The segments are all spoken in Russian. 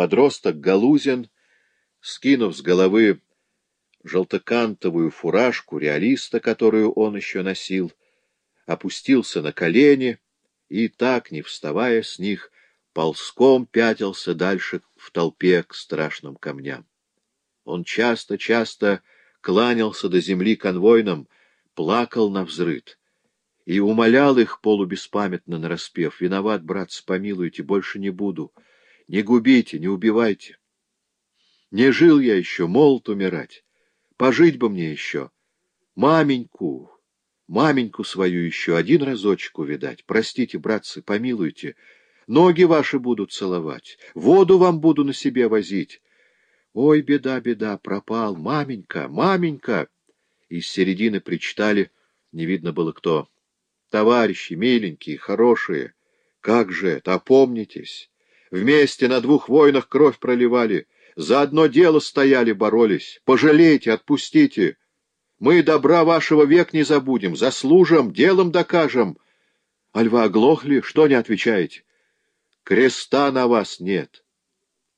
Подросток Галузин, скинув с головы желтокантовую фуражку реалиста, которую он еще носил, опустился на колени и, так не вставая с них, ползком пятился дальше в толпе к страшным камням. Он часто-часто кланялся до земли конвойным, плакал на взрыд и умолял их полубеспамятно нараспев. «Виноват, братцы, помилуйте, больше не буду. Не губите, не убивайте. Не жил я еще, молод умирать. Пожить бы мне еще. Маменьку, маменьку свою еще один разочек увидать. Простите, братцы, помилуйте. Ноги ваши будут целовать, воду вам буду на себе возить. Ой, беда, беда, пропал, маменька, маменька! Из середины причитали, не видно было кто. Товарищи, миленькие, хорошие, как же это, опомнитесь! Вместе на двух войнах кровь проливали, за одно дело стояли, боролись. Пожалейте, отпустите. Мы добра вашего век не забудем, заслужим, делом докажем. Альва оглохли, что не отвечаете? Креста на вас нет.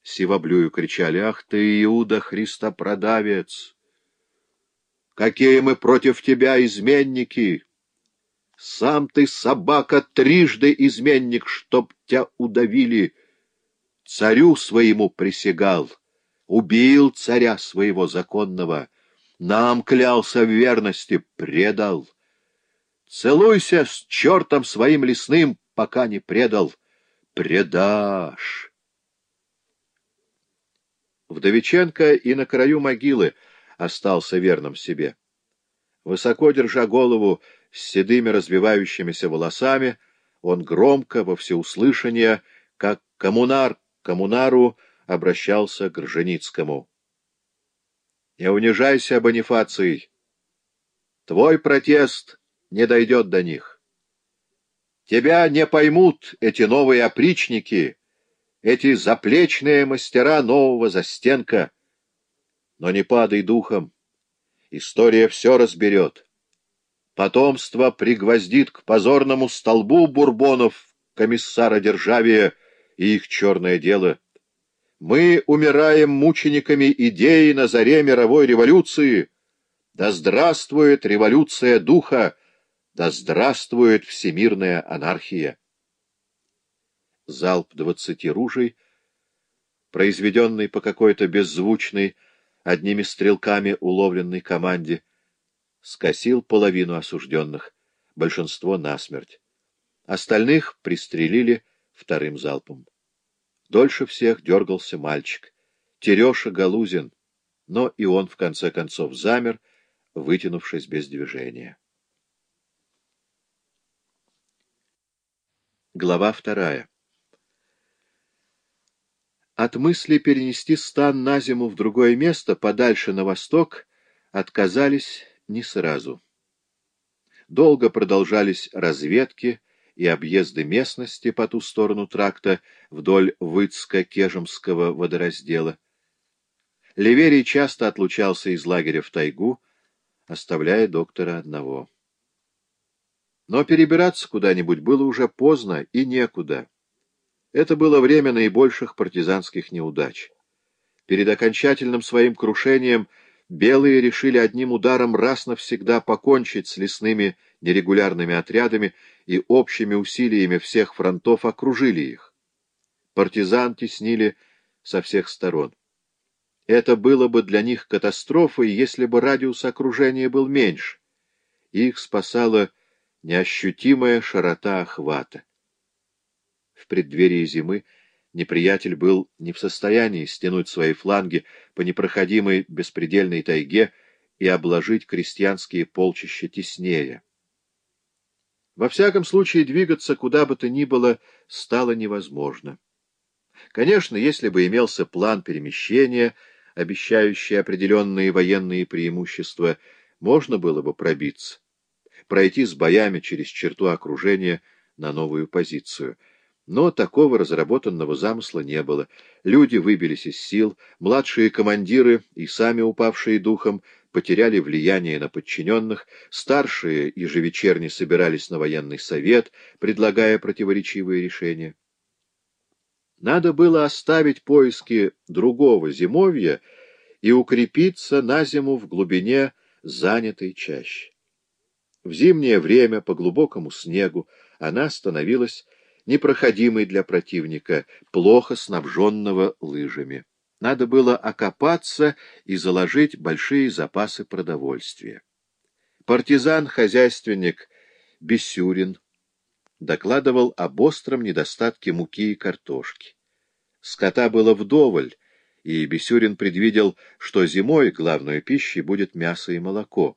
Сивоблюю кричали, ах ты, Иуда, Христопродавец! Какие мы против тебя изменники! Сам ты, собака, трижды изменник, чтоб тебя удавили. Царю своему присягал, убил царя своего законного, нам клялся в верности, предал. Целуйся с чертом своим лесным, пока не предал. Предашь. Вдовиченко и на краю могилы остался верным себе. Высоко держа голову с седыми развивающимися волосами, он громко, во всеуслышание, как коммунар коммунару, обращался к Рженицкому. «Не унижайся, Бонифаций. Твой протест не дойдет до них. Тебя не поймут эти новые опричники, эти заплечные мастера нового застенка. Но не падай духом. История все разберет. Потомство пригвоздит к позорному столбу бурбонов комиссара Державия и их черное дело. Мы умираем мучениками идеи на заре мировой революции. Да здравствует революция духа! Да здравствует всемирная анархия! залп двадцати ружей, произведенный по какой-то беззвучной, одними стрелками уловленной команде, скосил половину осужденных, большинство насмерть. Остальных пристрелили вторым залпом. Дольше всех дергался мальчик, Тереша Галузин, но и он в конце концов замер, вытянувшись без движения. Глава вторая от мысли перенести стан на зиму в другое место, подальше на восток, отказались не сразу. Долго продолжались разведки и объезды местности по ту сторону тракта вдоль Выцко-Кежемского водораздела. Ливерий часто отлучался из лагеря в тайгу, оставляя доктора одного. Но перебираться куда-нибудь было уже поздно и некуда. Это было время наибольших партизанских неудач. Перед окончательным своим крушением белые решили одним ударом раз навсегда покончить с лесными нерегулярными отрядами и общими усилиями всех фронтов окружили их. Партизан теснили со всех сторон. Это было бы для них катастрофой, если бы радиус окружения был меньше. Их спасала неощутимая широта охвата. В преддверии зимы неприятель был не в состоянии стянуть свои фланги по непроходимой беспредельной тайге и обложить крестьянские полчища теснее. Во всяком случае, двигаться куда бы то ни было стало невозможно. Конечно, если бы имелся план перемещения, обещающий определенные военные преимущества, можно было бы пробиться, пройти с боями через черту окружения на новую позицию — но такого разработанного замысла не было. Люди выбились из сил, младшие командиры и сами упавшие духом потеряли влияние на подчиненных, старшие ежевечерне собирались на военный совет, предлагая противоречивые решения. Надо было оставить поиски другого зимовья и укрепиться на зиму в глубине занятой чащи. В зимнее время по глубокому снегу она становилась непроходимой для противника, плохо снабженного лыжами. Надо было окопаться и заложить большие запасы продовольствия. Партизан-хозяйственник Бесюрин докладывал об остром недостатке муки и картошки. Скота было вдоволь, и Бесюрин предвидел, что зимой главной пищей будет мясо и молоко.